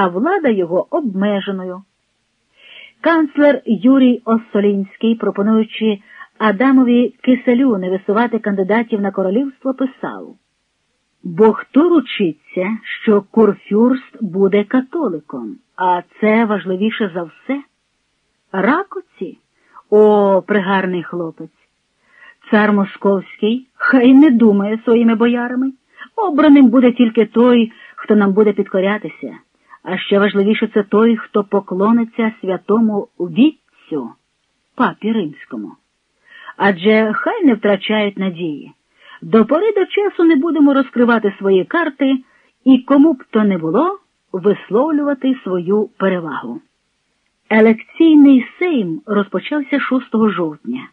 а влада його обмеженою. Канцлер Юрій Оссолінський, пропонуючи Адамові Киселю не висувати кандидатів на королівство, писав Бо хто ручиться, що Курфюрст буде католиком, а це важливіше за все? Ракоці? О, пригарний хлопець. Цар Московський хай не думає своїми боярами. Обраним буде тільки той, хто нам буде підкорятися, а ще важливіше це той, хто поклониться святому вітцю, папі римському. Адже хай не втрачають надії. До пори до часу не будемо розкривати свої карти і кому б то не було висловлювати свою перевагу. Елекційний сейм розпочався 6 жовтня.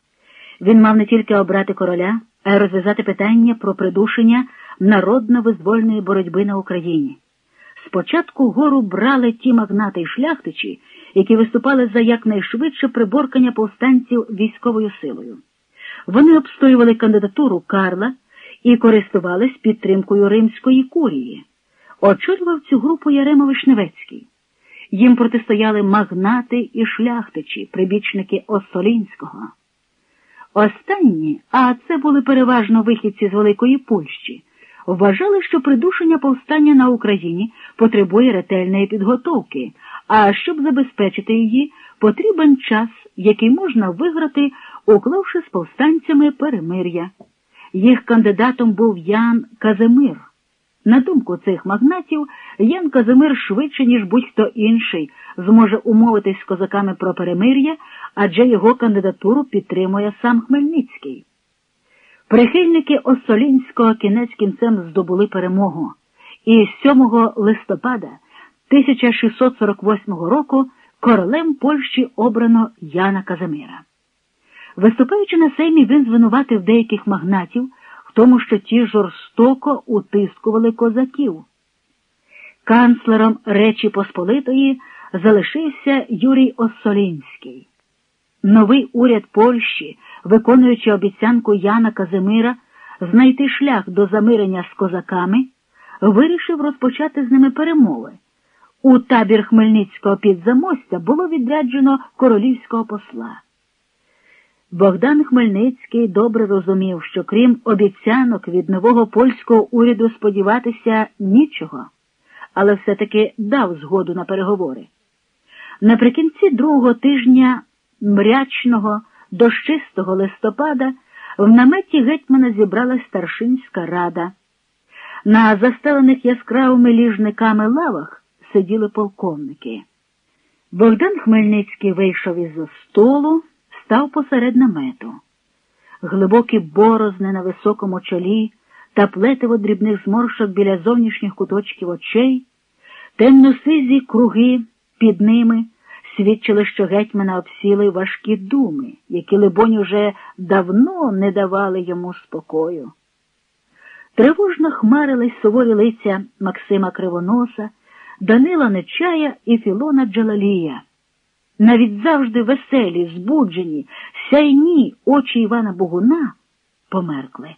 Він мав не тільки обрати короля, а й розв'язати питання про придушення народно-визвольної боротьби на Україні. Спочатку гору брали ті магнати й шляхтичі, які виступали за якнайшвидше приборкання повстанців військовою силою. Вони обстоювали кандидатуру Карла і користувались підтримкою римської курії. Очолював цю групу Ярема Вишневецький. Їм протистояли магнати і шляхтичі, прибічники Осолінського. Останні, а це були переважно вихідці з Великої Польщі, вважали, що придушення повстання на Україні потребує ретельної підготовки, а щоб забезпечити її, потрібен час, який можна виграти, уклавши з повстанцями перемир'я. Їх кандидатом був Ян Казимир. На думку цих магнатів, Ян Казимир швидше, ніж будь-хто інший, зможе умовитись з козаками про перемир'я, адже його кандидатуру підтримує сам Хмельницький. Прихильники Осолінського кінець кінцем здобули перемогу, і 7 листопада 1648 року королем Польщі обрано Яна Казимира. Виступаючи на сеймі, він звинуватив деяких магнатів в тому, що ті жорстоко утискували козаків. Канцлером Речі Посполитої залишився Юрій Осолінський. Новий уряд Польщі, виконуючи обіцянку Яна Казимира знайти шлях до замирення з козаками, вирішив розпочати з ними перемови. У табір Хмельницького підзамостя було відряджено королівського посла. Богдан Хмельницький добре розумів, що крім обіцянок від нового польського уряду сподіватися нічого, але все-таки дав згоду на переговори. Наприкінці другого тижня мрячного, дощистого листопада в наметі гетьмана зібралась старшинська рада. На застелених яскравими ліжниками лавах сиділи полковники. Богдан Хмельницький вийшов із за столу став посеред намету. Глибокі борозни на високому чолі та плетиво дрібних зморшок біля зовнішніх куточків очей, темно-сизі круги під ними свідчили, що гетьмана обсіли важкі думи, які, либонь, уже давно не давали йому спокою. Тривожно хмарились суворі лиця Максима Кривоноса, Данила Нечая і Філона Джалалія. Навіть завжди веселі, збуджені, сяйні очі Івана Богуна померкли.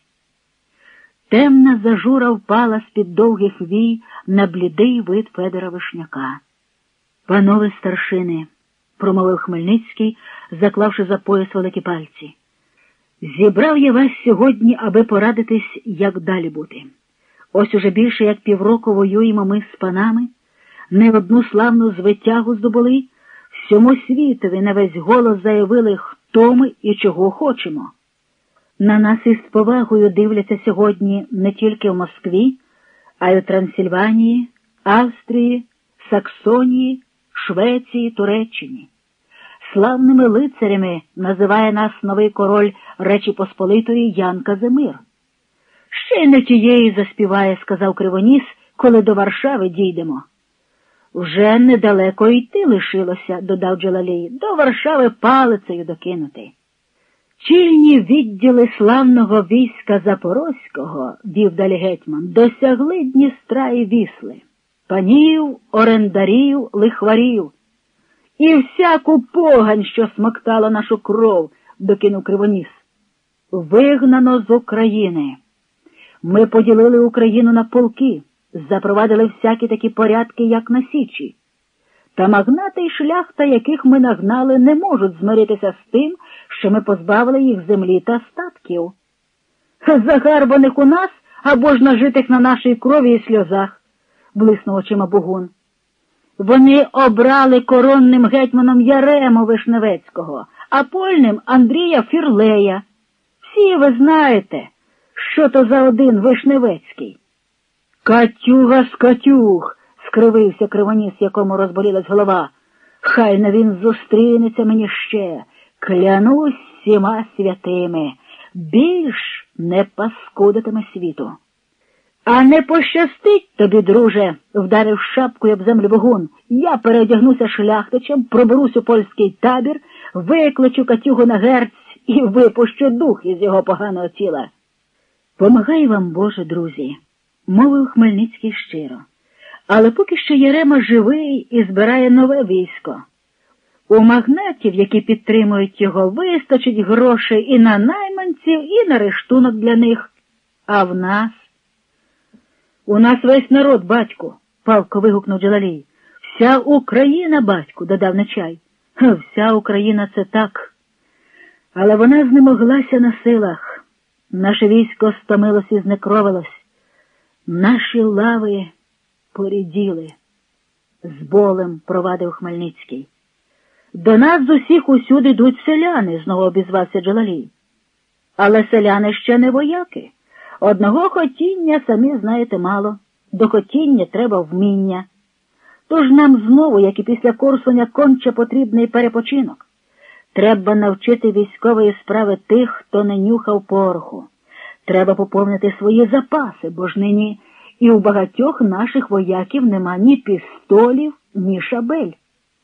Темна зажура впала з-під довгих вій на блідий вид Федора Вишняка. Панове старшини, промовив Хмельницький, заклавши за пояс великі пальці. Зібрав я вас сьогодні, аби порадитись, як далі бути. Ось уже більше як півроку воюємо ми з панами, не одну славну звитягу здобули. Всьому світові на весь голос заявили, хто ми і чого хочемо. На нас із повагою дивляться сьогодні не тільки в Москві, а й у Трансильванії, Австрії, Саксонії, Швеції, Туреччині. Славними лицарями називає нас новий король Речі Посполитої Ян Казимир. Ще не тієї заспіває, сказав Кривоніс, коли до Варшави дійдемо. Вже недалеко йти лишилося, додав Джалалій, до Варшави палицею докинути. Чільні відділи славного війська Запорозького, вів далі гетьман, досягли Дністра і вісли, панів, орендарів, лихварів. І всяку погань, що смоктала нашу кров, докинув Кривоніс. Вигнано з України. Ми поділили Україну на полки запровадили всякі такі порядки, як на Січі. Та магнати й шляхта, яких ми нагнали, не можуть змиритися з тим, що ми позбавили їх землі та статків. Загарбаних у нас або ж нажитих на нашій крові і сльозах, блиснув очима Бугун. Вони обрали коронним гетьманом Ярему Вишневецького, а польним Андрія Фірлея. Всі ви знаєте, що то за один Вишневецький. Катюга з Катюг, скривився кривоніс, якому розболілась голова. Хай не він зустрінеться мені ще, клянусь всіма святими, більш не паскудитиме світу. А не пощастить тобі, друже, вдарив шапкою об землю вогун. Я переодягнуся шляхтичем, проберусь у польський табір, викличу Катюгу на герць і випущу дух із його поганого тіла. Помагай вам, Боже, друзі, мовив Хмельницький щиро. Але поки що Єрема живий і збирає нове військо. У магнатів, які підтримують його, вистачить грошей і на найманців, і на рештунок для них. А в нас. У нас весь народ, батьку, палко вигукнув Джалалій. Вся Україна, батьку, додав Нечай. Вся Україна це так. Але вона знемоглася на силах. Наше військо стомилось і знекровилось. Наші лави поріділи. З болем провадив Хмельницький. До нас з усіх усюди йдуть селяни, знову обізвався Джалалій. Але селяни ще не вояки. Одного хотіння, самі знаєте, мало. До хотіння треба вміння. Тож нам знову, як і після Корсуня, конче потрібний перепочинок. Треба навчити військової справи тих, хто не нюхав пороху. Треба поповнити свої запаси, бо ж нині і у багатьох наших вояків нема ні пістолів, ні шабель.